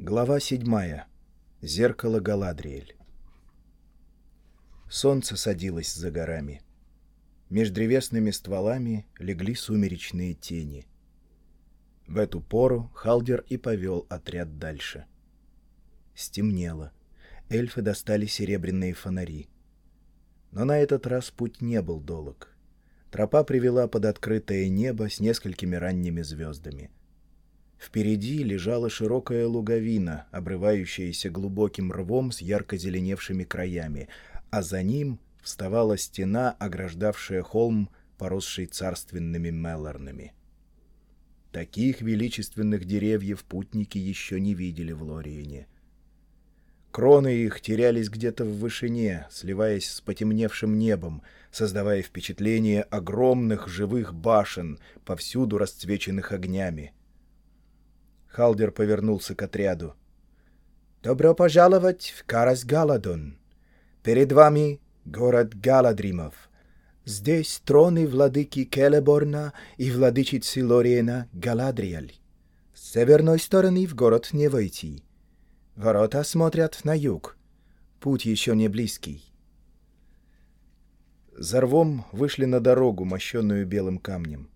Глава седьмая. Зеркало Галадриэль. Солнце садилось за горами. Меж древесными стволами легли сумеречные тени. В эту пору Халдер и повел отряд дальше. Стемнело. Эльфы достали серебряные фонари. Но на этот раз путь не был долг. Тропа привела под открытое небо с несколькими ранними звездами — Впереди лежала широкая луговина, обрывающаяся глубоким рвом с ярко зеленевшими краями, а за ним вставала стена, ограждавшая холм, поросший царственными мелорнами. Таких величественных деревьев путники еще не видели в Лориене. Кроны их терялись где-то в вышине, сливаясь с потемневшим небом, создавая впечатление огромных живых башен, повсюду расцвеченных огнями — Халдер повернулся к отряду. «Добро пожаловать в Карас-Галадон. Перед вами город Галадримов. Здесь троны владыки Келеборна и владычицы Лориена Галадриэль. С северной стороны в город не войти. Ворота смотрят на юг. Путь еще не близкий». За рвом вышли на дорогу, мощенную белым камнем.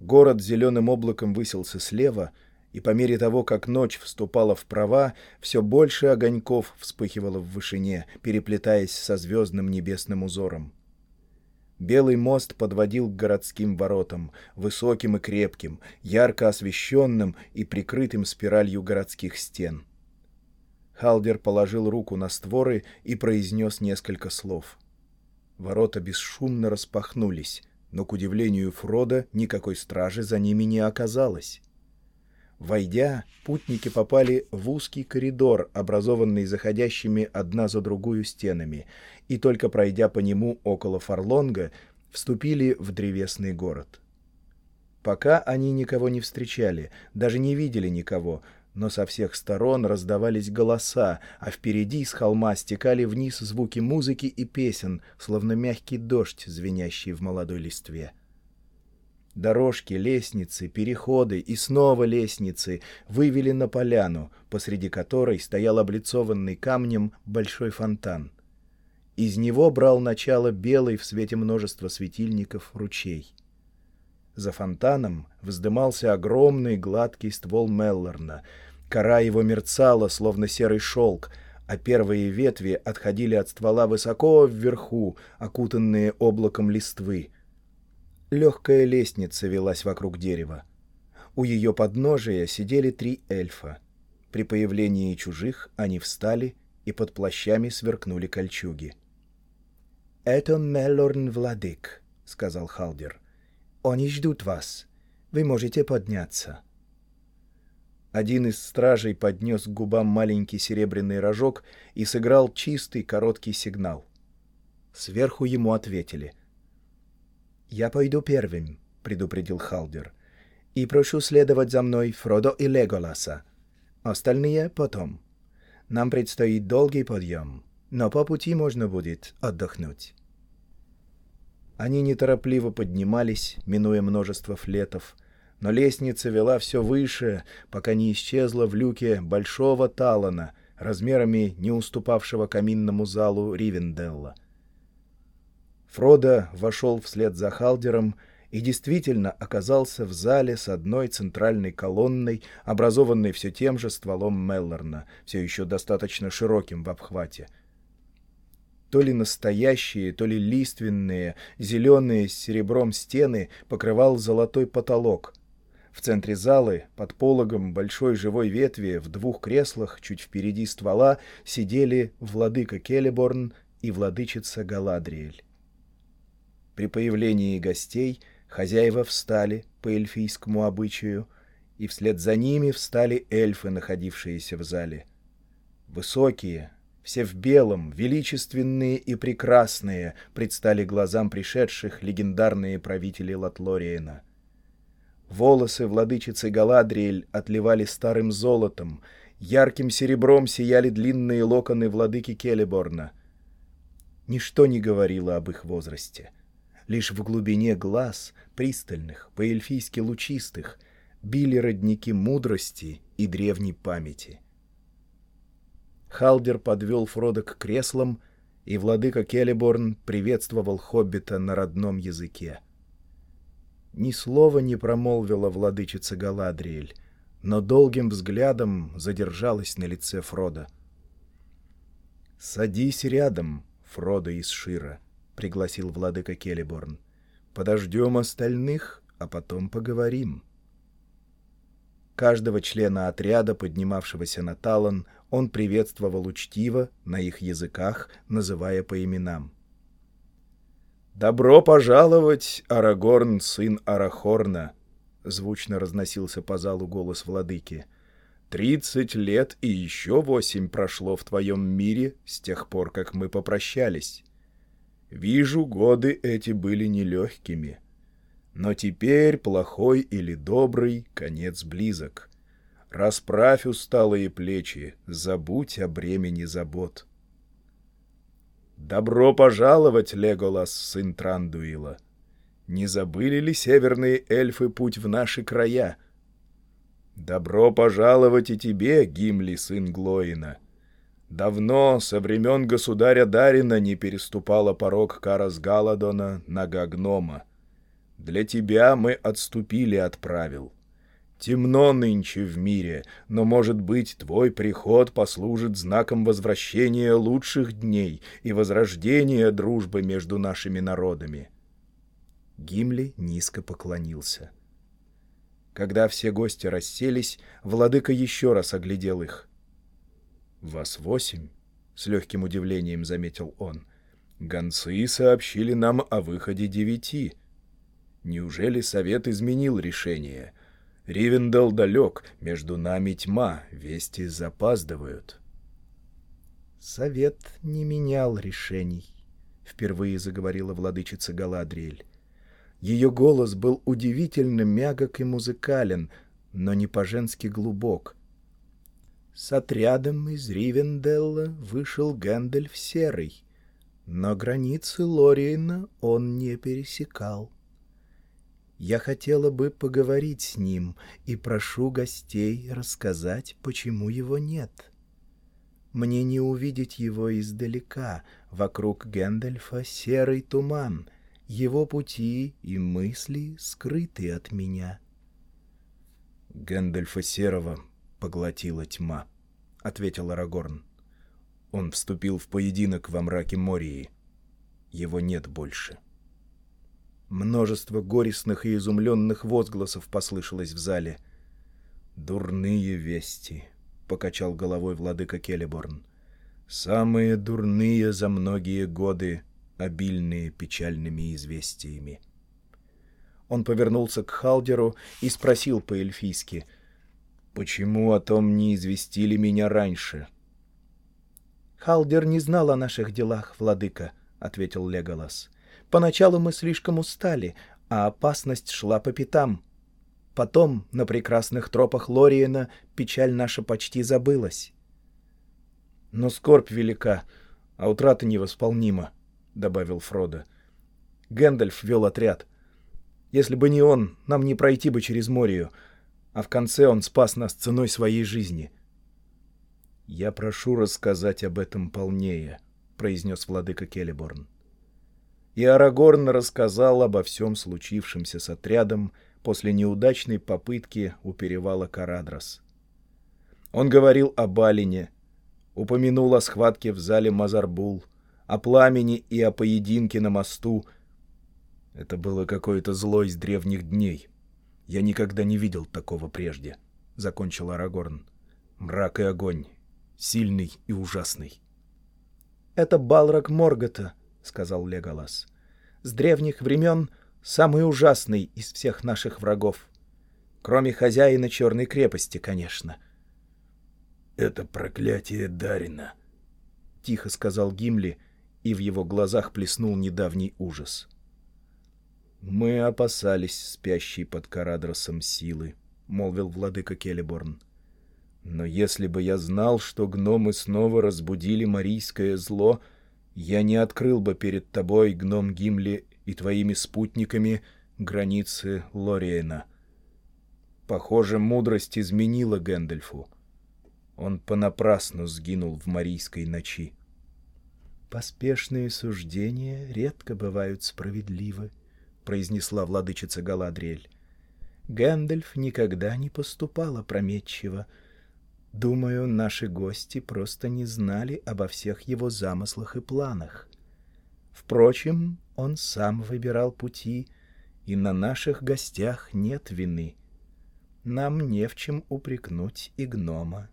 Город зеленым облаком высился слева — и по мере того, как ночь вступала в права, все больше огоньков вспыхивало в вышине, переплетаясь со звездным небесным узором. Белый мост подводил к городским воротам, высоким и крепким, ярко освещенным и прикрытым спиралью городских стен. Халдер положил руку на створы и произнес несколько слов. Ворота бесшумно распахнулись, но, к удивлению Фрода, никакой стражи за ними не оказалось. Войдя, путники попали в узкий коридор, образованный заходящими одна за другую стенами, и только пройдя по нему около Фарлонга, вступили в древесный город. Пока они никого не встречали, даже не видели никого, но со всех сторон раздавались голоса, а впереди с холма стекали вниз звуки музыки и песен, словно мягкий дождь, звенящий в молодой листве. Дорожки, лестницы, переходы и снова лестницы вывели на поляну, посреди которой стоял облицованный камнем большой фонтан. Из него брал начало белый в свете множества светильников ручей. За фонтаном вздымался огромный гладкий ствол Меллорна. Кора его мерцала, словно серый шелк, а первые ветви отходили от ствола высоко вверху, окутанные облаком листвы — Легкая лестница велась вокруг дерева. У ее подножия сидели три эльфа. При появлении чужих они встали и под плащами сверкнули кольчуги. «Это Мелорн-владык», — сказал Халдер. «Они ждут вас. Вы можете подняться». Один из стражей поднес к губам маленький серебряный рожок и сыграл чистый короткий сигнал. Сверху ему ответили. «Я пойду первым», — предупредил Халдер. «И прошу следовать за мной Фродо и Леголаса. Остальные потом. Нам предстоит долгий подъем, но по пути можно будет отдохнуть». Они неторопливо поднимались, минуя множество флетов, но лестница вела все выше, пока не исчезла в люке большого талана, размерами не уступавшего каминному залу Ривенделла — Фродо вошел вслед за Халдером и действительно оказался в зале с одной центральной колонной, образованной все тем же стволом Меллорна, все еще достаточно широким в обхвате. То ли настоящие, то ли лиственные, зеленые с серебром стены покрывал золотой потолок. В центре залы, под пологом большой живой ветви, в двух креслах, чуть впереди ствола, сидели владыка Келеборн и владычица Галадриэль. При появлении гостей хозяева встали по эльфийскому обычаю, и вслед за ними встали эльфы, находившиеся в зале. Высокие, все в белом, величественные и прекрасные, предстали глазам пришедших легендарные правители Латлориена. Волосы владычицы Галадриэль отливали старым золотом, ярким серебром сияли длинные локоны владыки Келеборна. Ничто не говорило об их возрасте — Лишь в глубине глаз, пристальных, по-эльфийски лучистых, били родники мудрости и древней памяти — Халдер подвел Фрода к креслам, и владыка Келеборн приветствовал хоббита на родном языке. Ни слова не промолвила владычица Галадриэль, но долгим взглядом задержалась на лице Фрода. «Садись рядом, Фродо из Шира», — пригласил владыка Келеборн. «Подождем остальных, а потом поговорим». Каждого члена отряда, поднимавшегося на Талан, он приветствовал учтиво, на их языках, называя по именам. «Добро пожаловать, Арагорн, сын Арахорна!» — звучно разносился по залу голос владыки. «Тридцать лет и еще восемь прошло в твоем мире с тех пор, как мы попрощались. Вижу, годы эти были нелегкими. Но теперь, плохой или добрый, конец близок. Расправь усталые плечи, забудь о бремени забот. «Добро пожаловать, Леголас, сын Трандуила! Не забыли ли северные эльфы путь в наши края? Добро пожаловать и тебе, Гимли, сын Глоина! Давно, со времен государя Дарина, не переступала порог Карас Галадона, нога гнома. Для тебя мы отступили от правил. Темно нынче в мире, но, может быть, твой приход послужит знаком возвращения лучших дней и возрождения дружбы между нашими народами». Гимли низко поклонился. Когда все гости расселись, владыка еще раз оглядел их. «Вас восемь?» — с легким удивлением заметил он. «Гонцы сообщили нам о выходе девяти. Неужели совет изменил решение?» Ривендел далек, между нами тьма, вести запаздывают. Совет не менял решений, впервые заговорила владычица Галадриэль. Ее голос был удивительно мягок и музыкален, но не по-женски глубок. С отрядом из Ривенделла вышел Гэндальф Серый, но границы Лориена он не пересекал. Я хотела бы поговорить с ним и прошу гостей рассказать, почему его нет. Мне не увидеть его издалека, вокруг Гэндальфа серый туман, его пути и мысли скрыты от меня. Гэндальфа Серого поглотила тьма, — ответил Арагорн. Он вступил в поединок во мраке Мории. Его нет больше. — Множество горестных и изумленных возгласов послышалось в зале. «Дурные вести», — покачал головой владыка Келеборн. «Самые дурные за многие годы, обильные печальными известиями». Он повернулся к Халдеру и спросил по-эльфийски, «Почему о том не известили меня раньше?» «Халдер не знал о наших делах, владыка», — ответил Леголас. Поначалу мы слишком устали, а опасность шла по пятам. Потом, на прекрасных тропах Лориена, печаль наша почти забылась. «Но скорбь велика, а утрата невосполнима», — добавил Фродо. Гэндальф вел отряд. Если бы не он, нам не пройти бы через Морию, а в конце он спас нас ценой своей жизни. «Я прошу рассказать об этом полнее», — произнес владыка Келеборн и Арагорн рассказал обо всем случившемся с отрядом после неудачной попытки у перевала Карадрас. Он говорил о Балине, упомянул о схватке в зале Мазарбул, о пламени и о поединке на мосту. Это было какое-то зло из древних дней. Я никогда не видел такого прежде, — закончил Арагорн. Мрак и огонь, сильный и ужасный. — Это Балрак Моргота, — сказал Леголас. «С древних времен самый ужасный из всех наших врагов. Кроме хозяина Черной крепости, конечно». «Это проклятие Дарина», — тихо сказал Гимли, и в его глазах плеснул недавний ужас. «Мы опасались спящей под Карадросом силы», — молвил владыка Келеборн. «Но если бы я знал, что гномы снова разбудили марийское зло, — я не открыл бы перед тобой, гном Гимли, и твоими спутниками границы Лориена. Похоже, мудрость изменила Гэндальфу. Он понапрасну сгинул в марийской ночи. «Поспешные суждения редко бывают справедливы», — произнесла владычица Галадриэль. «Гэндальф никогда не поступал опрометчиво. Думаю, наши гости просто не знали обо всех его замыслах и планах. Впрочем, он сам выбирал пути, и на наших гостях нет вины. Нам не в чем упрекнуть и гнома.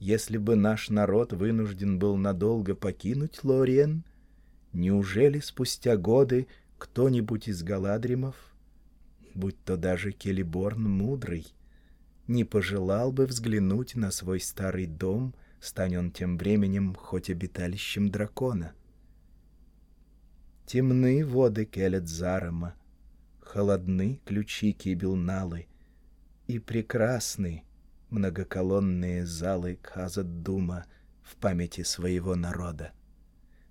Если бы наш народ вынужден был надолго покинуть Лориен, неужели спустя годы кто-нибудь из Галадримов, будь то даже Келеборн Мудрый, не пожелал бы взглянуть на свой старый дом, стань он тем временем хоть обиталищем дракона? Темны воды Келедзарама, холодны ключи Кибелналы, и прекрасны многоколонные залы Казадума в памяти своего народа.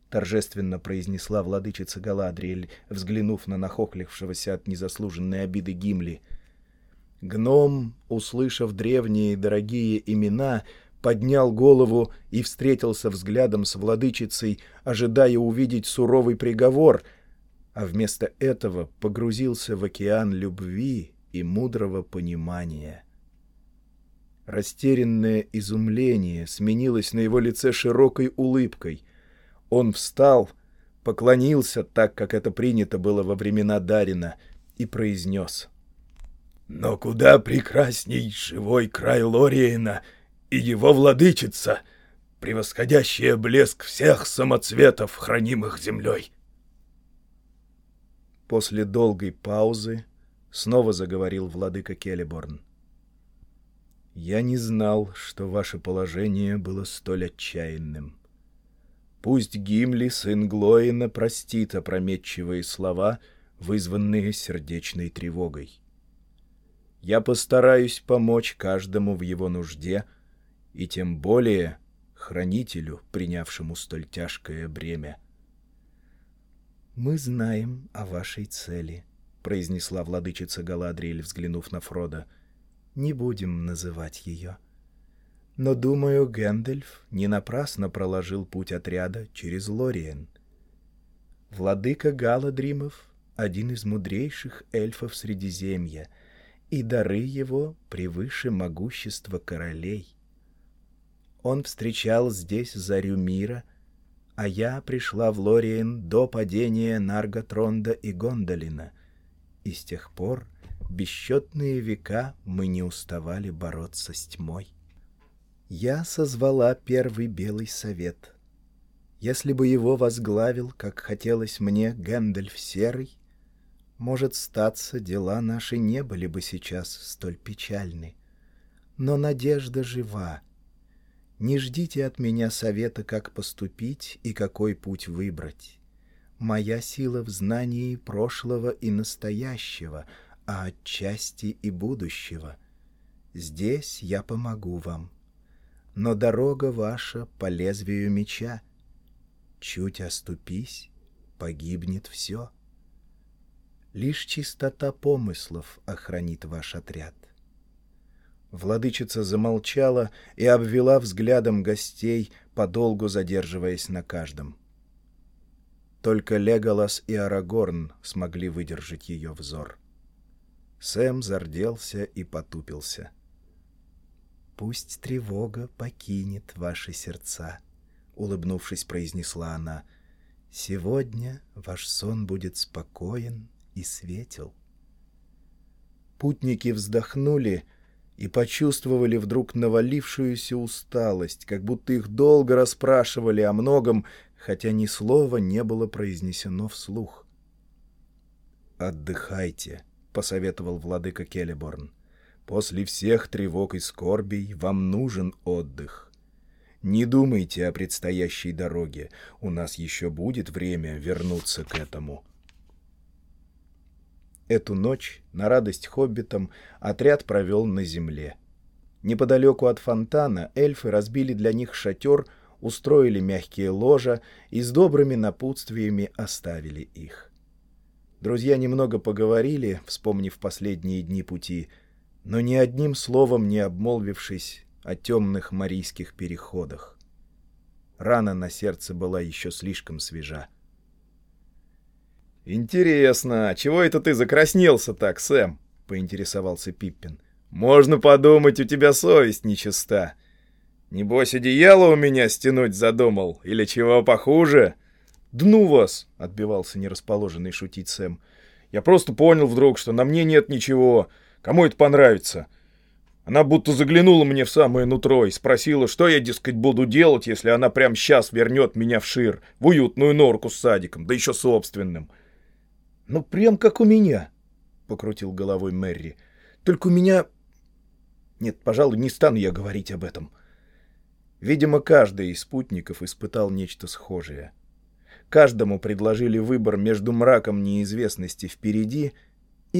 Торжественно произнесла владычица Галадриэль, взглянув на нахохлившегося от незаслуженной обиды Гимли. Гном, услышав древние дорогие имена, поднял голову и встретился взглядом с владычицей, ожидая увидеть суровый приговор, а вместо этого погрузился в океан любви и мудрого понимания — Растерянное изумление сменилось на его лице широкой улыбкой. Он встал, поклонился так, как это принято было во времена Дарина, и произнес. «Но куда прекрасней живой край Лориена и его владычица, превосходящая блеск всех самоцветов, хранимых землей!» После долгой паузы снова заговорил владыка Келеборн. Я не знал, что ваше положение было столь отчаянным. Пусть Гимли, сын Глоина, простит опрометчивые слова, вызванные сердечной тревогой. Я постараюсь помочь каждому в его нужде, и тем более хранителю, принявшему столь тяжкое бремя. «Мы знаем о вашей цели», — произнесла владычица Галадриэль, взглянув на Фрода — не будем называть ее. Но, думаю, Гэндальф не напрасно проложил путь отряда через Лориен. Владыка Галадримов — один из мудрейших эльфов Средиземья, и дары его превыше могущества королей. Он встречал здесь зарю мира, а я пришла в Лориен до падения Нарготронда и Гондолина, и с тех пор — бесчетные века мы не уставали бороться с тьмой. Я созвала первый Белый Совет. Если бы его возглавил, как хотелось мне, Гэндальф Серый, может, статься, дела наши не были бы сейчас столь печальны. Но надежда жива. Не ждите от меня совета, как поступить и какой путь выбрать. Моя сила в знании прошлого и настоящего — а отчасти и будущего. Здесь я помогу вам. Но дорога ваша по лезвию меча. Чуть оступись, погибнет все. Лишь чистота помыслов охранит ваш отряд. Владычица замолчала и обвела взглядом гостей, подолгу задерживаясь на каждом. Только Леголас и Арагорн смогли выдержать ее взор. Сэм зарделся и потупился. «Пусть тревога покинет ваши сердца», — улыбнувшись, произнесла она. «Сегодня ваш сон будет спокоен и светел». Путники вздохнули и почувствовали вдруг навалившуюся усталость, как будто их долго расспрашивали о многом, хотя ни слова не было произнесено вслух. «Отдыхайте», — посоветовал владыка Келеборн. «После всех тревог и скорбей вам нужен отдых. Не думайте о предстоящей дороге, у нас еще будет время вернуться к этому». Эту ночь, на радость хоббитам, отряд провел на земле. Неподалеку от фонтана эльфы разбили для них шатер, устроили мягкие ложа и с добрыми напутствиями оставили их. Друзья немного поговорили, вспомнив последние дни пути, но ни одним словом не обмолвившись, о темных марийских переходах. Рана на сердце была еще слишком свежа. «Интересно, а чего это ты закраснелся так, Сэм?» — поинтересовался Пиппин. «Можно подумать, у тебя совесть нечиста. Небось, одеяло у меня стянуть задумал, или чего похуже?» «Дну вас!» — отбивался нерасположенный шутить Сэм. «Я просто понял вдруг, что на мне нет ничего. Кому это понравится?» Она будто заглянула мне в самое нутро и спросила, что я, дескать, буду делать, если она прямо сейчас вернет меня в Шир, в уютную норку с садиком, да еще собственным. «Ну, прям как у меня», — покрутил головой Мэри. «Только у меня...» Нет, пожалуй, не стану я говорить об этом. Видимо, каждый из спутников испытал нечто схожее. Каждому предложили выбор между мраком неизвестности впереди — и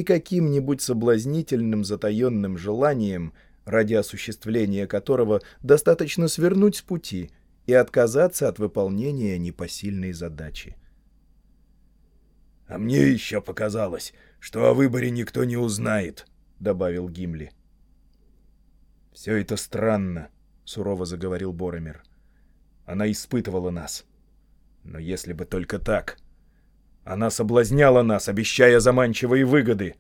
каким-нибудь соблазнительным затаенным желанием, ради осуществления которого достаточно свернуть с пути и отказаться от выполнения непосильной задачи. «А мне еще показалось, что о выборе никто не узнает», — добавил Гимли. «Все это странно», — сурово заговорил Боромер. «Она испытывала нас. Но если бы только так...» Она соблазняла нас, обещая заманчивые выгоды.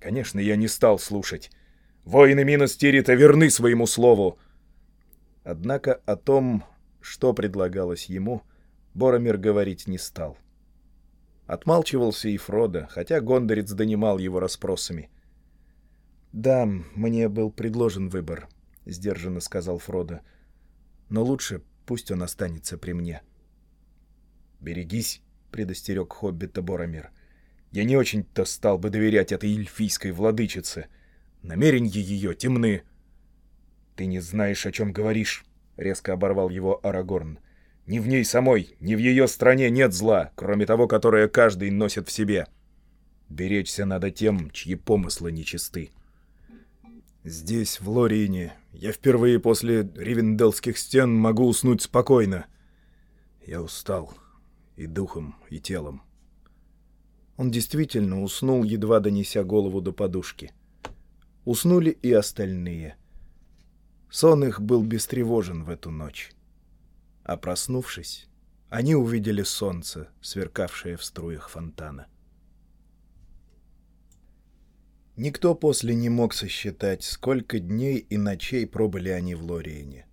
Конечно, я не стал слушать. Воины Минос Тирита верны своему слову. Однако о том, что предлагалось ему, Боромир говорить не стал. Отмалчивался и Фродо, хотя Гондорец донимал его расспросами. «Да, мне был предложен выбор», — сдержанно сказал Фродо. «Но лучше пусть он останется при мне». «Берегись», предостерег хоббита Боромир. «Я не очень-то стал бы доверять этой эльфийской владычице. Намерения ее темны». «Ты не знаешь, о чем говоришь», — резко оборвал его Арагорн. «Ни в ней самой, ни в ее стране нет зла, кроме того, которое каждый носит в себе. Беречься надо тем, чьи помыслы нечисты». «Здесь, в Лорине, я впервые после Ривенделских стен могу уснуть спокойно. Я устал» и духом, и телом. Он действительно уснул, едва донеся голову до подушки. Уснули и остальные. Сон их был бестревожен в эту ночь. А проснувшись, они увидели солнце, сверкавшее в струях фонтана. Никто после не мог сосчитать, сколько дней и ночей пробыли они в Лориене.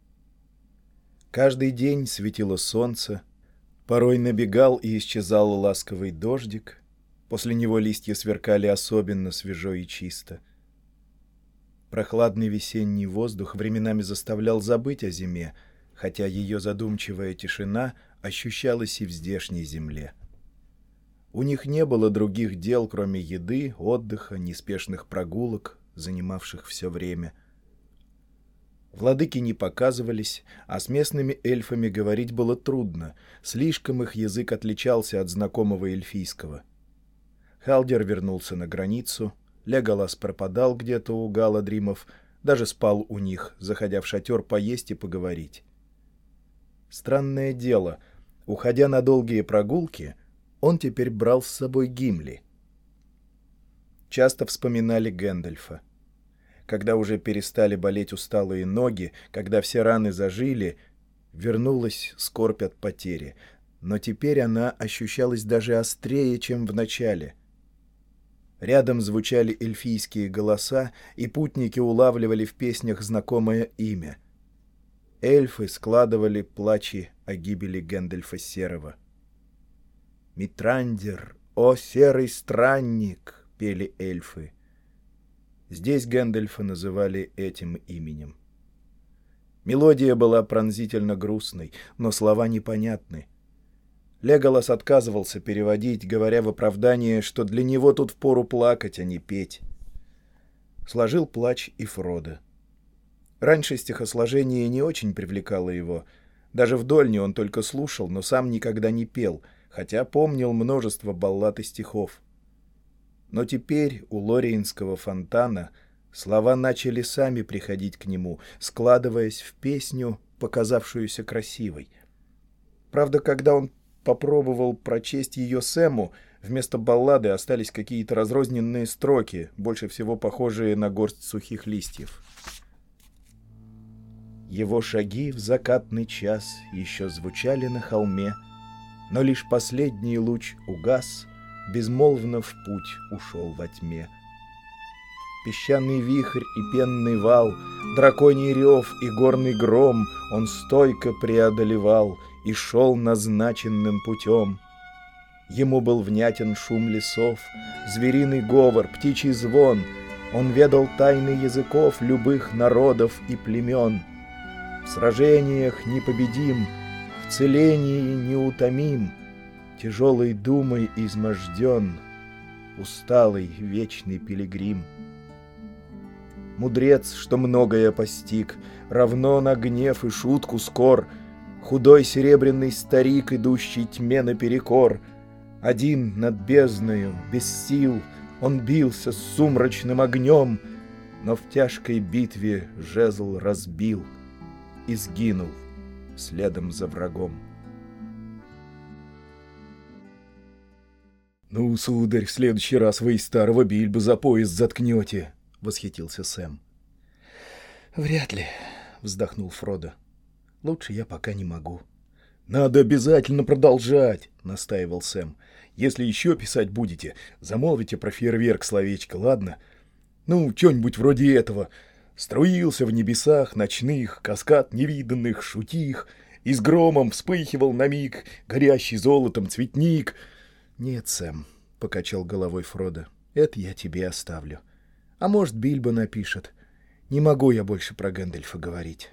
Каждый день светило солнце, Порой набегал и исчезал ласковый дождик, после него листья сверкали особенно свежо и чисто. Прохладный весенний воздух временами заставлял забыть о зиме, хотя ее задумчивая тишина ощущалась и в здешней земле. У них не было других дел, кроме еды, отдыха, неспешных прогулок, занимавших все время — Владыки не показывались, а с местными эльфами говорить было трудно, слишком их язык отличался от знакомого эльфийского. Халдер вернулся на границу, Леголас пропадал где-то у Галадримов, даже спал у них, заходя в шатер поесть и поговорить. Странное дело, уходя на долгие прогулки, он теперь брал с собой Гимли. Часто вспоминали Гэндальфа когда уже перестали болеть усталые ноги, когда все раны зажили, вернулась скорбь от потери, но теперь она ощущалась даже острее, чем в начале. Рядом звучали эльфийские голоса, и путники улавливали в песнях знакомое имя. Эльфы складывали плачи о гибели Гэндальфа Серого. «Митрандер, о серый странник!» — пели эльфы — Здесь Гэндальфа называли этим именем. Мелодия была пронзительно грустной, но слова непонятны. Леголас отказывался переводить, говоря в оправдание, что для него тут впору плакать, а не петь. Сложил плач и Фродо. Раньше стихосложение не очень привлекало его. Даже в Дольне он только слушал, но сам никогда не пел, хотя помнил множество баллад и стихов. Но теперь у Лориинского фонтана слова начали сами приходить к нему, складываясь в песню, показавшуюся красивой. Правда, когда он попробовал прочесть ее Сэму, вместо баллады остались какие-то разрозненные строки, больше всего похожие на горсть сухих листьев. Его шаги в закатный час еще звучали на холме, но лишь последний луч угас, безмолвно в путь ушел во тьме. Песчаный вихрь и пенный вал, драконий рев и горный гром Он стойко преодолевал и шел назначенным путем. Ему был внятен шум лесов, звериный говор, птичий звон. Он ведал тайны языков любых народов и племен. В сражениях непобедим, в целении неутомим, Тяжелой думой изможден, усталый вечный пилигрим. Мудрец, что многое постиг, равно на гнев и шутку скор, Худой серебряный старик, идущий тьме наперекор, Один над бездною, без сил, он бился с сумрачным огнем, Но в тяжкой битве жезл разбил И сгинул следом за врагом. «Ну, сударь, в следующий раз вы из старого бильбы за пояс заткнете», — восхитился Сэм. «Вряд ли», — вздохнул Фродо. «Лучше я пока не могу». «Надо обязательно продолжать», — настаивал Сэм. «Если еще писать будете, замолвите про фейерверк словечко, ладно? Ну, что-нибудь вроде этого. Струился в небесах ночных, каскад невиданных, шутих, и с громом вспыхивал на миг горящий золотом цветник». «Нет, Сэм», — покачал головой Фродо, — «это я тебе оставлю. А может, Бильбо напишет. Не могу я больше про Гэндальфа говорить.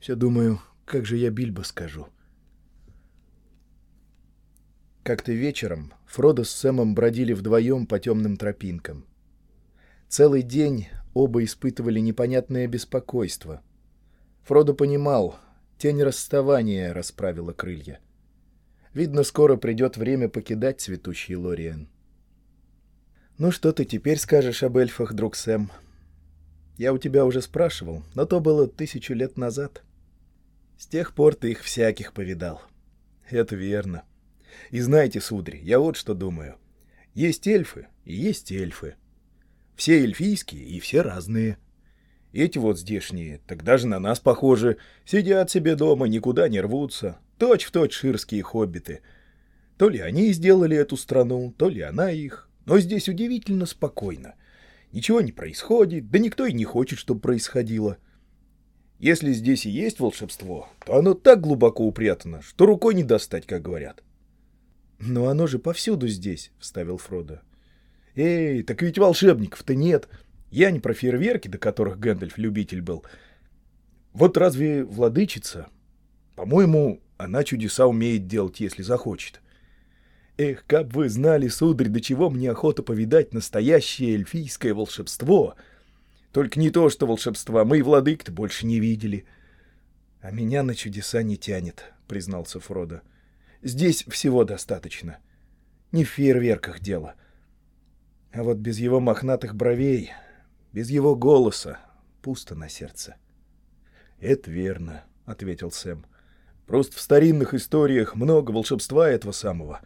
Все думаю, как же я Бильбо скажу». Как-то вечером Фродо с Сэмом бродили вдвоем по темным тропинкам. Целый день оба испытывали непонятное беспокойство. Фродо понимал, тень расставания расправила крылья. Видно, скоро придет время покидать цветущий Лориен. «Ну что ты теперь скажешь об эльфах, друг Сэм?» «Я у тебя уже спрашивал, но то было тысячу лет назад. С тех пор ты их всяких повидал». «Это верно. И знаете, сударь, я вот что думаю. Есть эльфы и есть эльфы. Все эльфийские и все разные. Эти вот здешние, так даже на нас похожи, сидят себе дома, никуда не рвутся, Точь-в-точь точь ширские хоббиты. То ли они сделали эту страну, то ли она их. Но здесь удивительно спокойно. Ничего не происходит, да никто и не хочет, чтобы происходило. Если здесь и есть волшебство, то оно так глубоко упрятано, что рукой не достать, как говорят. — Но оно же повсюду здесь, — вставил Фродо. — Эй, так ведь волшебников-то нет. Я не про фейерверки, до которых Гэндальф любитель был. Вот разве владычица? По-моему, она чудеса умеет делать, если захочет. Эх, как вы знали, сударь, до чего мне охота повидать настоящее эльфийское волшебство. Только не то, что волшебства, мы и владык-то больше не видели. — А меня на чудеса не тянет, — признался Фродо. — Здесь всего достаточно. Не в фейерверках дело. А вот без его мохнатых бровей, без его голоса, пусто на сердце. — Это верно, — ответил Сэм. — Просто в старинных историях много волшебства этого самого.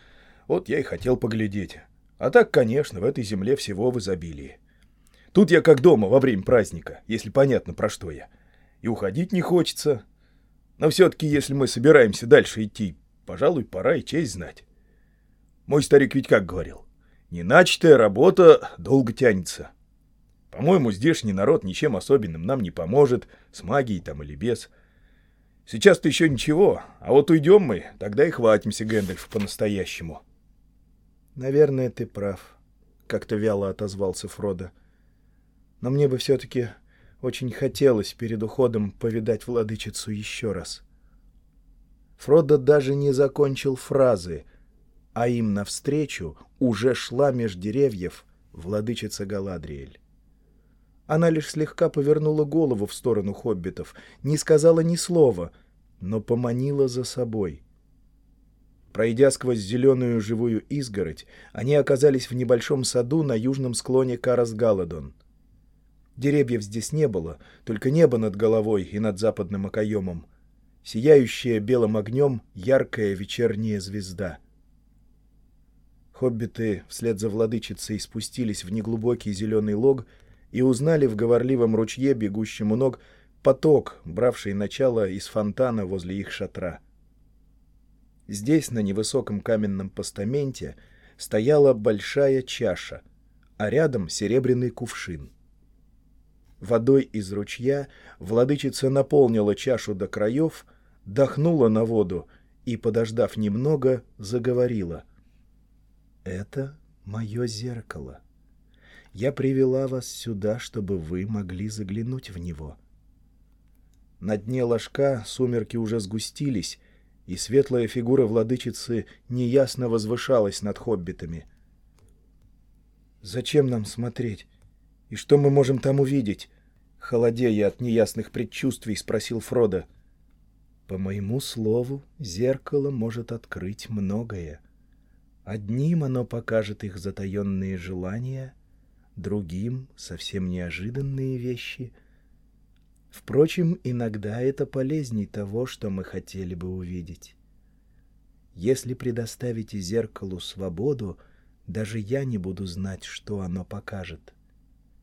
Вот я и хотел поглядеть. А так, конечно, в этой земле всего в изобилии. Тут я как дома во время праздника, если понятно, про что я. И уходить не хочется. Но все-таки, если мы собираемся дальше идти, пожалуй, пора и честь знать. Мой старик ведь как говорил, неначатая работа долго тянется. По-моему, здешний народ ничем особенным нам не поможет, с магией там или без. Сейчас-то еще ничего, а вот уйдем мы, тогда и хватимся Гэндальфа по-настоящему. — Наверное, ты прав, — как-то вяло отозвался Фродо. — Но мне бы все-таки очень хотелось перед уходом повидать владычицу еще раз. Фродо даже не закончил фразы, а им навстречу уже шла меж деревьев владычица Галадриэль. Она лишь слегка повернула голову в сторону хоббитов, не сказала ни слова, но поманила за собой. Пройдя сквозь зеленую живую изгородь, они оказались в небольшом саду на южном склоне Карас-Галадон. Деревьев здесь не было, только небо над головой и над западным окоемом. Сияющая белым огнем яркая вечерняя звезда. Хоббиты вслед за владычицей спустились в неглубокий зеленый лог — и узнали в говорливом ручье, бегущем у ног, поток, бравший начало из фонтана возле их шатра. Здесь, на невысоком каменном постаменте, стояла большая чаша, а рядом серебряный кувшин. Водой из ручья владычица наполнила чашу до краев, дохнула на воду и, подождав немного, заговорила. «Это мое зеркало. Я привела вас сюда, чтобы вы могли заглянуть в него». На дне ложка сумерки уже сгустились, и светлая фигура владычицы неясно возвышалась над хоббитами. «Зачем нам смотреть? И что мы можем там увидеть?» Холодея от неясных предчувствий, спросил Фродо. «По моему слову, зеркало может открыть многое. Одним оно покажет их затаенные желания, другим — совсем неожиданные вещи — Впрочем, иногда это полезней того, что мы хотели бы увидеть. Если предоставите зеркалу свободу, даже я не буду знать, что оно покажет.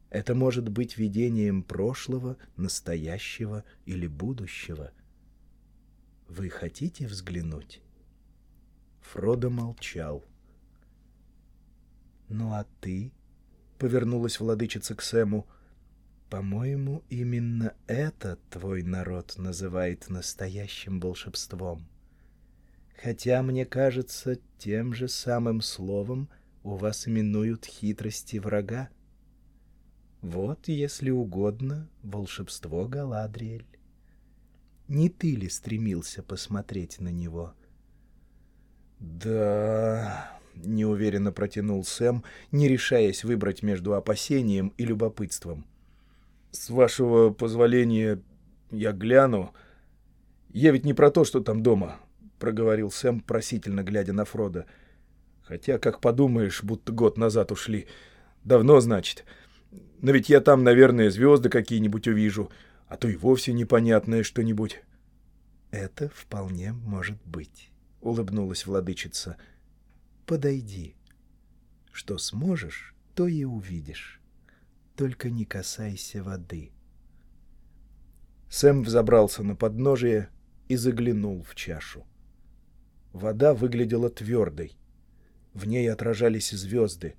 Это может быть видением прошлого, настоящего или будущего. Вы хотите взглянуть? Фродо молчал. «Ну а ты?» — повернулась владычица к Сэму — по-моему, именно это твой народ называет настоящим волшебством. Хотя, мне кажется, тем же самым словом у вас именуют хитрости врага. Вот, если угодно, волшебство Галадриэль. Не ты ли стремился посмотреть на него? «Да...» — неуверенно протянул Сэм, не решаясь выбрать между опасением и любопытством. — с вашего позволения, я гляну. Я ведь не про то, что там дома, — проговорил Сэм, просительно глядя на Фрода. Хотя, как подумаешь, будто год назад ушли. Давно, значит. Но ведь я там, наверное, звезды какие-нибудь увижу, а то и вовсе непонятное что-нибудь. — Это вполне может быть, — улыбнулась владычица. — Подойди. Что сможешь, то и увидишь только не касайся воды. Сэм взобрался на подножие и заглянул в чашу. Вода выглядела твердой. В ней отражались звезды.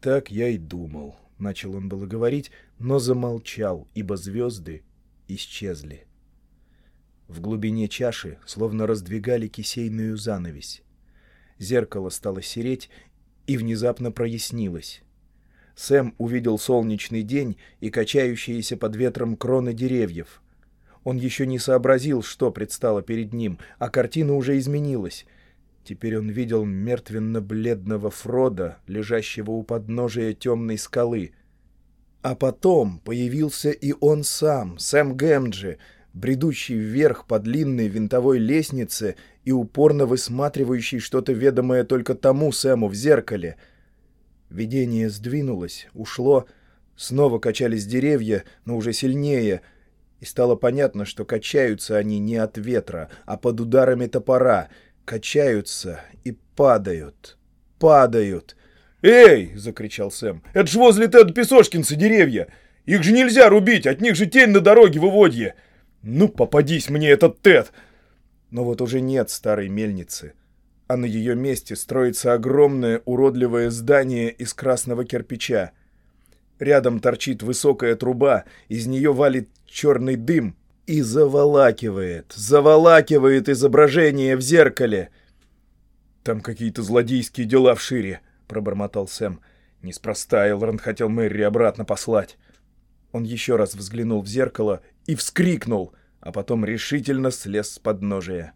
«Так я и думал», — начал он было говорить, но замолчал, ибо звезды исчезли. В глубине чаши словно раздвигали кисейную занавесь. Зеркало стало сереть и внезапно прояснилось. Сэм увидел солнечный день и качающиеся под ветром кроны деревьев. Он еще не сообразил, что предстало перед ним, а картина уже изменилась. Теперь он видел мертвенно-бледного Фрода, лежащего у подножия темной скалы. А потом появился и он сам, Сэм Гэмджи, бредущий вверх по длинной винтовой лестнице и упорно высматривающий что-то ведомое только тому Сэму в зеркале — Видение сдвинулось, ушло, снова качались деревья, но уже сильнее, и стало понятно, что качаются они не от ветра, а под ударами топора, качаются и падают, падают. «Эй!» — закричал Сэм. «Это ж возле Теда Песошкинца деревья! Их же нельзя рубить, от них же тень на дороге в Уводье! Ну, попадись мне этот Тед!» Но вот уже нет старой мельницы а на ее месте строится огромное уродливое здание из красного кирпича. Рядом торчит высокая труба, из нее валит черный дым и заволакивает, заволакивает изображение в зеркале. «Там какие-то злодейские дела в шире», — пробормотал Сэм. Неспроста Элронд хотел Мэри обратно послать. Он еще раз взглянул в зеркало и вскрикнул, а потом решительно слез с подножия.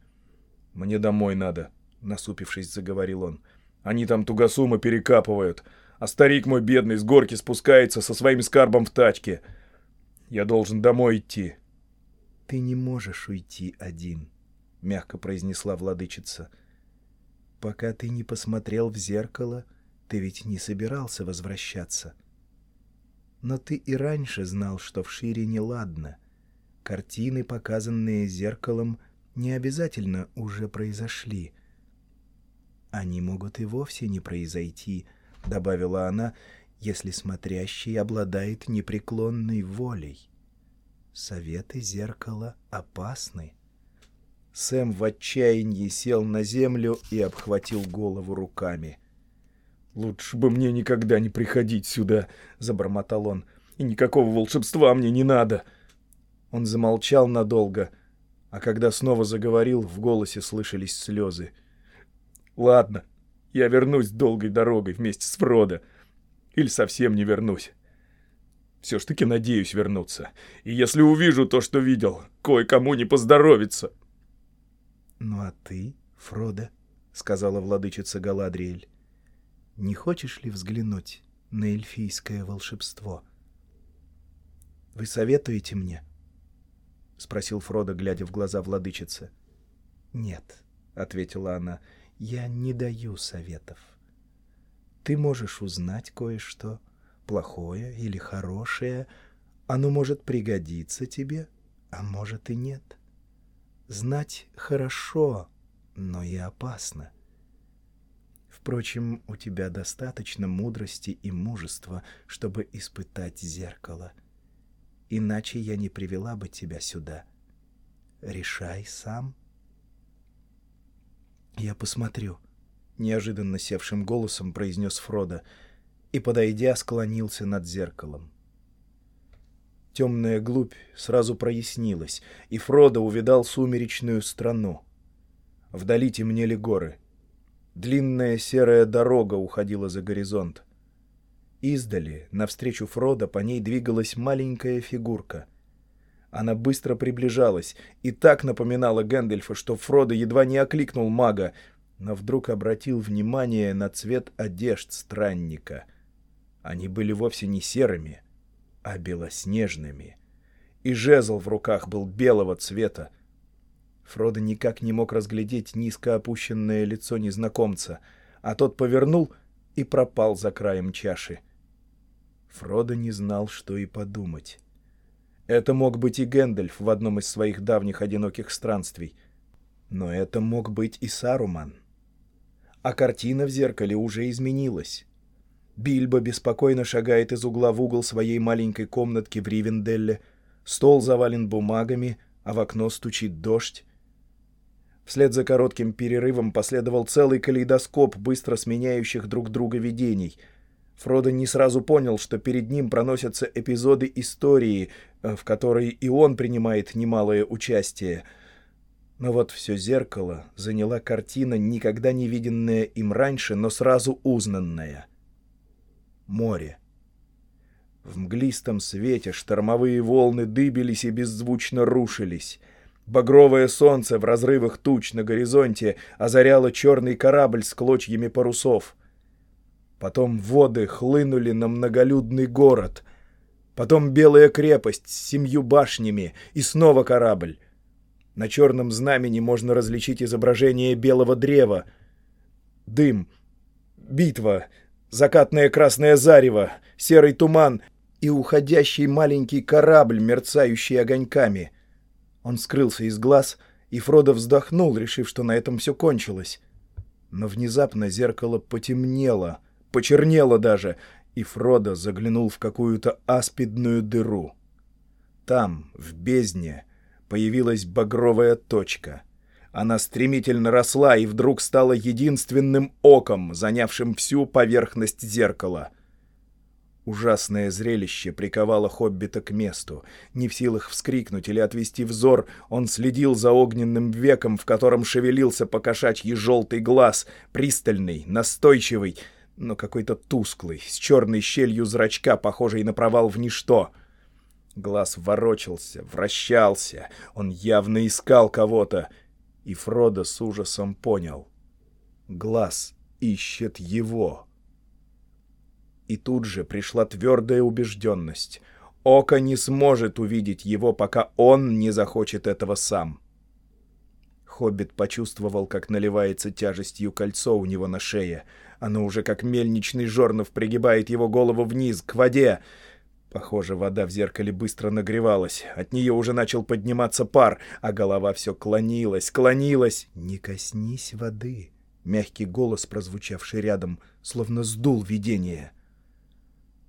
«Мне домой надо», — насупившись, заговорил он. «Они там тугосума перекапывают, а старик мой бедный с горки спускается со своим скарбом в тачке. Я должен домой идти». «Ты не можешь уйти один», — мягко произнесла владычица. «Пока ты не посмотрел в зеркало, ты ведь не собирался возвращаться. Но ты и раньше знал, что в шире неладно. Картины, показанные зеркалом, не обязательно уже произошли» они могут и вовсе не произойти, — добавила она, — если смотрящий обладает непреклонной волей. Советы зеркала опасны. Сэм в отчаянии сел на землю и обхватил голову руками. «Лучше бы мне никогда не приходить сюда», — забормотал он. «И никакого волшебства мне не надо». Он замолчал надолго, а когда снова заговорил, в голосе слышались слезы. «Ладно, я вернусь долгой дорогой вместе с Фродо. Или совсем не вернусь. Все ж таки надеюсь вернуться. И если увижу то, что видел, кое-кому не поздоровится». «Ну а ты, Фродо?» — сказала владычица Галадриэль. «Не хочешь ли взглянуть на эльфийское волшебство?» «Вы советуете мне?» — спросил Фродо, глядя в глаза владычицы. «Нет», — ответила она, — «я не даю советов. Ты можешь узнать кое-что, плохое или хорошее. Оно может пригодиться тебе, а может и нет. Знать хорошо, но и опасно. Впрочем, у тебя достаточно мудрости и мужества, чтобы испытать зеркало. Иначе я не привела бы тебя сюда. Решай сам. Я посмотрю, — неожиданно севшим голосом произнес Фродо, и, подойдя, склонился над зеркалом. Темная глубь сразу прояснилась, и Фродо увидал сумеречную страну. Вдали темнели горы. Длинная серая дорога уходила за горизонт. Издали, навстречу Фродо, по ней двигалась маленькая фигурка. Она быстро приближалась и так напоминала Гэндальфа, что Фродо едва не окликнул мага, но вдруг обратил внимание на цвет одежд странника. Они были вовсе не серыми, а белоснежными. И жезл в руках был белого цвета. Фродо никак не мог разглядеть низко опущенное лицо незнакомца, а тот повернул и пропал за краем чаши. Фродо не знал, что и подумать. Это мог быть и Гэндальф в одном из своих давних одиноких странствий. Но это мог быть и Саруман. А картина в зеркале уже изменилась. Бильбо беспокойно шагает из угла в угол своей маленькой комнатки в Ривенделле. Стол завален бумагами, а в окно стучит дождь. Вслед за коротким перерывом последовал целый калейдоскоп быстро сменяющих друг друга видений. Фродо не сразу понял, что перед ним проносятся эпизоды истории, э, в которой и он принимает немалое участие. Но вот все зеркало заняла картина, никогда не виденная им раньше, но сразу узнанная — море. В мглистом свете штормовые волны дыбились и беззвучно рушились. Багровое солнце в разрывах туч на горизонте озаряло черный корабль с клочьями парусов. Потом воды хлынули на многолюдный город. Потом белая крепость с семью башнями и снова корабль. На черном знамени можно различить изображение белого древа. Дым. Битва закатное красное зарево, серый туман и уходящий маленький корабль, мерцающий огоньками. Он скрылся из глаз, и Фродо вздохнул, решив, что на этом все кончилось. Но внезапно зеркало потемнело, почернело даже, и Фродо заглянул в какую-то аспидную дыру. Там, в бездне, появилась багровая точка — она стремительно росла и вдруг стала единственным оком, занявшим всю поверхность зеркала. Ужасное зрелище приковало Хоббита к месту. Не в силах вскрикнуть или отвести взор, он следил за огненным веком, в котором шевелился покошачьи желтый глаз, пристальный, настойчивый, но какой-то тусклый, с черной щелью зрачка, похожий на провал в ничто. Глаз ворочался, вращался, он явно искал кого-то — и Фродо с ужасом понял. Глаз ищет его. И тут же пришла твердая убежденность. Око не сможет увидеть его, пока он не захочет этого сам. Хоббит почувствовал, как наливается тяжестью кольцо у него на шее. Оно уже как мельничный жорнов пригибает его голову вниз, к воде. Похоже, вода в зеркале быстро нагревалась. От нее уже начал подниматься пар, а голова все клонилась, клонилась. «Не коснись воды!» Мягкий голос, прозвучавший рядом, словно сдул видение.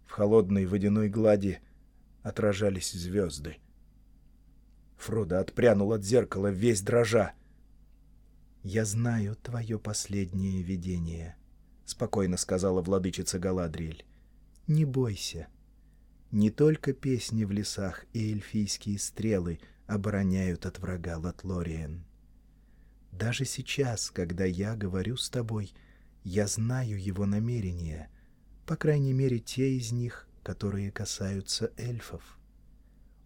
В холодной водяной глади отражались звезды. Фродо отпрянул от зеркала, весь дрожа. «Я знаю твое последнее видение», — спокойно сказала владычица Галадриэль. «Не бойся. Не только песни в лесах и эльфийские стрелы обороняют от врага Латлориен. Даже сейчас, когда я говорю с тобой, я знаю его намерения, по крайней мере, те из них, которые касаются эльфов.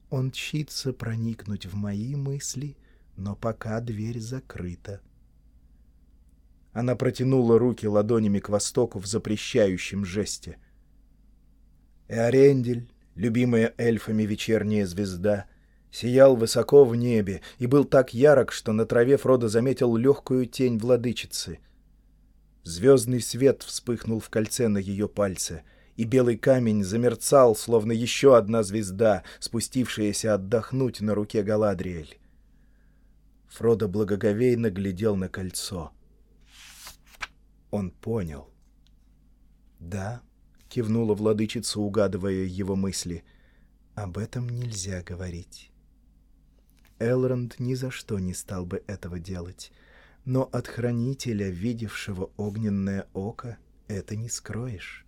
Он чится проникнуть в мои мысли, но пока дверь закрыта. Она протянула руки ладонями к востоку в запрещающем жесте. Эорендель, любимая эльфами вечерняя звезда, сиял высоко в небе и был так ярок, что на траве Фродо заметил легкую тень владычицы. Звездный свет вспыхнул в кольце на ее пальце, и белый камень замерцал, словно еще одна звезда, спустившаяся отдохнуть на руке Галадриэль. Фродо благоговейно глядел на кольцо — он понял. «Да», — кивнула владычица, угадывая его мысли, — «об этом нельзя говорить». Элронд ни за что не стал бы этого делать, но от хранителя, видевшего огненное око, это не скроешь.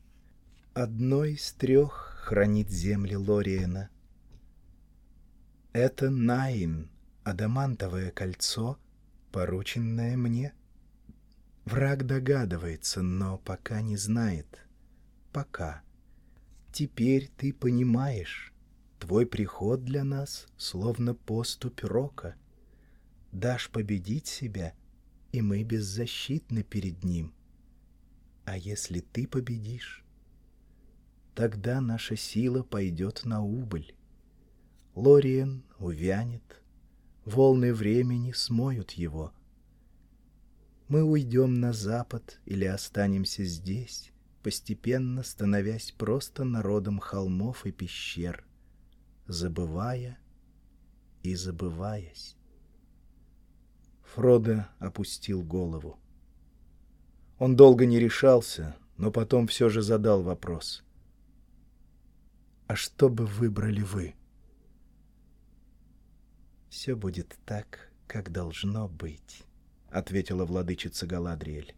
Одно из трех хранит земли Лориена. Это Наин, адамантовое кольцо, порученное мне — Враг догадывается, но пока не знает. Пока. Теперь ты понимаешь. Твой приход для нас словно поступь рока. Дашь победить себя, и мы беззащитны перед ним. А если ты победишь, тогда наша сила пойдет на убыль. Лориен увянет, волны времени смоют его — мы уйдем на запад или останемся здесь, постепенно становясь просто народом холмов и пещер, забывая и забываясь. Фродо опустил голову. Он долго не решался, но потом все же задал вопрос. «А что бы выбрали вы?» «Все будет так, как должно быть». — ответила владычица Галадриэль.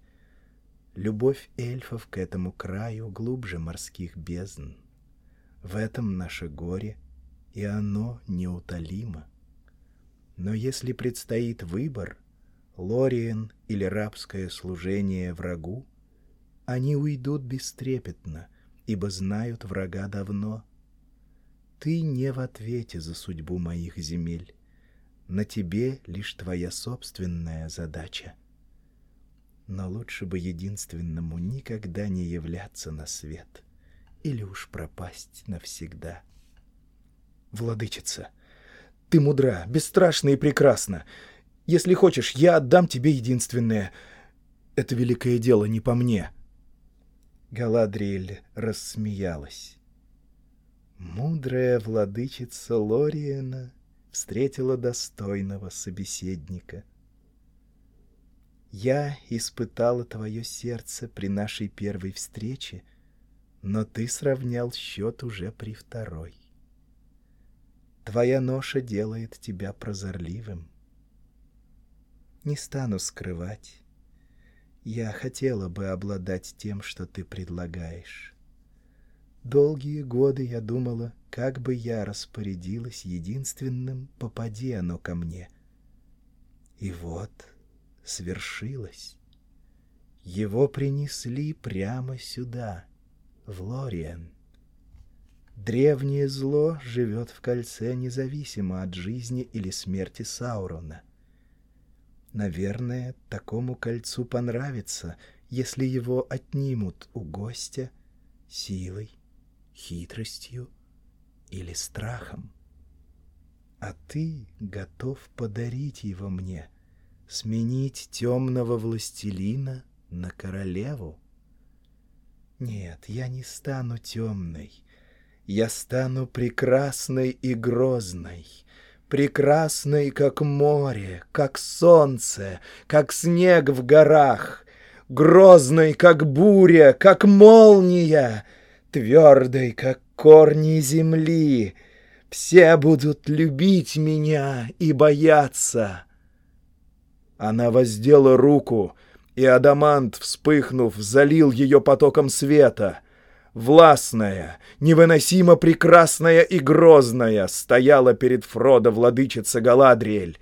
«Любовь эльфов к этому краю глубже морских бездн. В этом наше горе, и оно неутолимо. Но если предстоит выбор, Лориен или рабское служение врагу, они уйдут бестрепетно, ибо знают врага давно. Ты не в ответе за судьбу моих земель. На тебе лишь твоя собственная задача. Но лучше бы единственному никогда не являться на свет или уж пропасть навсегда. Владычица, ты мудра, бесстрашна и прекрасна. Если хочешь, я отдам тебе единственное. Это великое дело не по мне. Галадриэль рассмеялась. Мудрая владычица Лориена — встретила достойного собеседника. Я испытала твое сердце при нашей первой встрече, но ты сравнял счет уже при второй. Твоя ноша делает тебя прозорливым. Не стану скрывать. Я хотела бы обладать тем, что ты предлагаешь. Долгие годы я думала, как бы я распорядилась единственным, попади оно ко мне. И вот свершилось. Его принесли прямо сюда, в Лориен. Древнее зло живет в кольце независимо от жизни или смерти Саурона. Наверное, такому кольцу понравится, если его отнимут у гостя силой, хитростью или страхом. А ты готов подарить его мне, сменить темного властелина на королеву? Нет, я не стану темной. Я стану прекрасной и грозной, прекрасной, как море, как солнце, как снег в горах, грозной, как буря, как молния, твердой, как корни земли, Все будут любить меня и бояться. Она воздела руку, и Адамант, вспыхнув, залил ее потоком света. Властная, невыносимо прекрасная и грозная стояла перед Фродо владычица Галадриэль.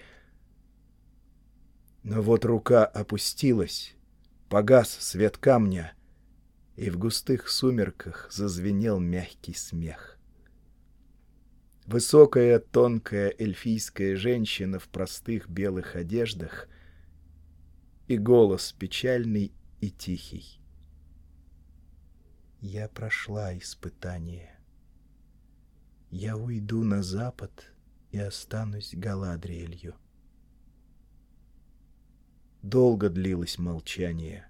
Но вот рука опустилась, погас свет камня, и в густых сумерках зазвенел мягкий смех. Высокая, тонкая эльфийская женщина в простых белых одеждах и голос печальный и тихий. Я прошла испытание. Я уйду на запад и останусь Галадриэлью. Долго длилось молчание.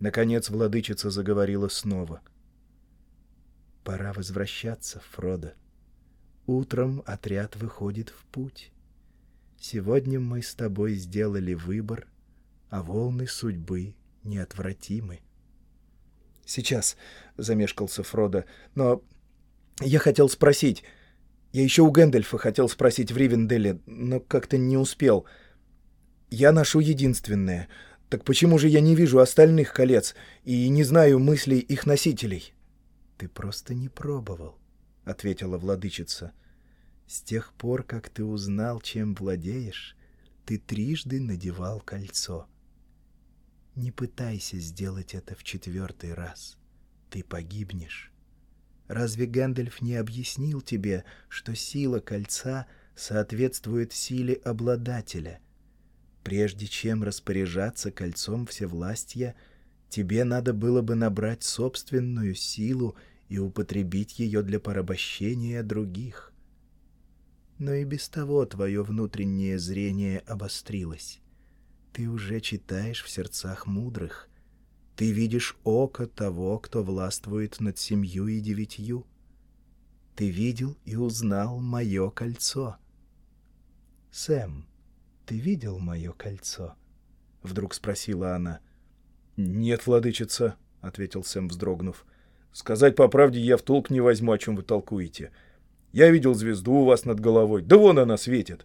Наконец владычица заговорила снова. «Пора возвращаться, Фродо. Утром отряд выходит в путь. Сегодня мы с тобой сделали выбор, а волны судьбы неотвратимы. Сейчас, — замешкался Фродо, — но я хотел спросить. Я еще у Гэндальфа хотел спросить в Ривенделе, но как-то не успел. Я ношу единственное. Так почему же я не вижу остальных колец и не знаю мыслей их носителей? — Ты просто не пробовал. — ответила владычица. «С тех пор, как ты узнал, чем владеешь, ты трижды надевал кольцо. Не пытайся сделать это в четвертый раз. Ты погибнешь. Разве Гэндальф не объяснил тебе, что сила кольца соответствует силе обладателя? Прежде чем распоряжаться кольцом всевластья, тебе надо было бы набрать собственную силу и употребить ее для порабощения других. Но и без того твое внутреннее зрение обострилось. Ты уже читаешь в сердцах мудрых. Ты видишь око того, кто властвует над семью и девятью. Ты видел и узнал мое кольцо. Сэм, ты видел мое кольцо? Вдруг спросила она. Нет, владычица, ответил Сэм, вздрогнув. Сказать по правде я в толк не возьму, о чем вы толкуете. Я видел звезду у вас над головой, да вон она светит.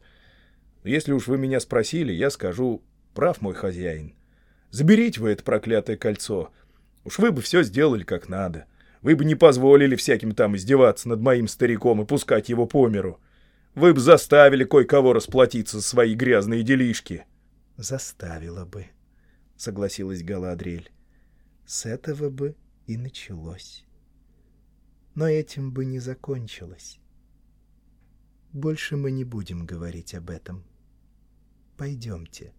Если уж вы меня спросили, я скажу, прав мой хозяин. Заберите вы это проклятое кольцо. Уж вы бы все сделали как надо. Вы бы не позволили всяким там издеваться над моим стариком и пускать его по миру. Вы бы заставили кое-кого расплатиться за свои грязные делишки. — Заставила бы, — согласилась Галадриэль. — С этого бы и началось. Но этим бы не закончилось. Больше мы не будем говорить об этом. Пойдемте.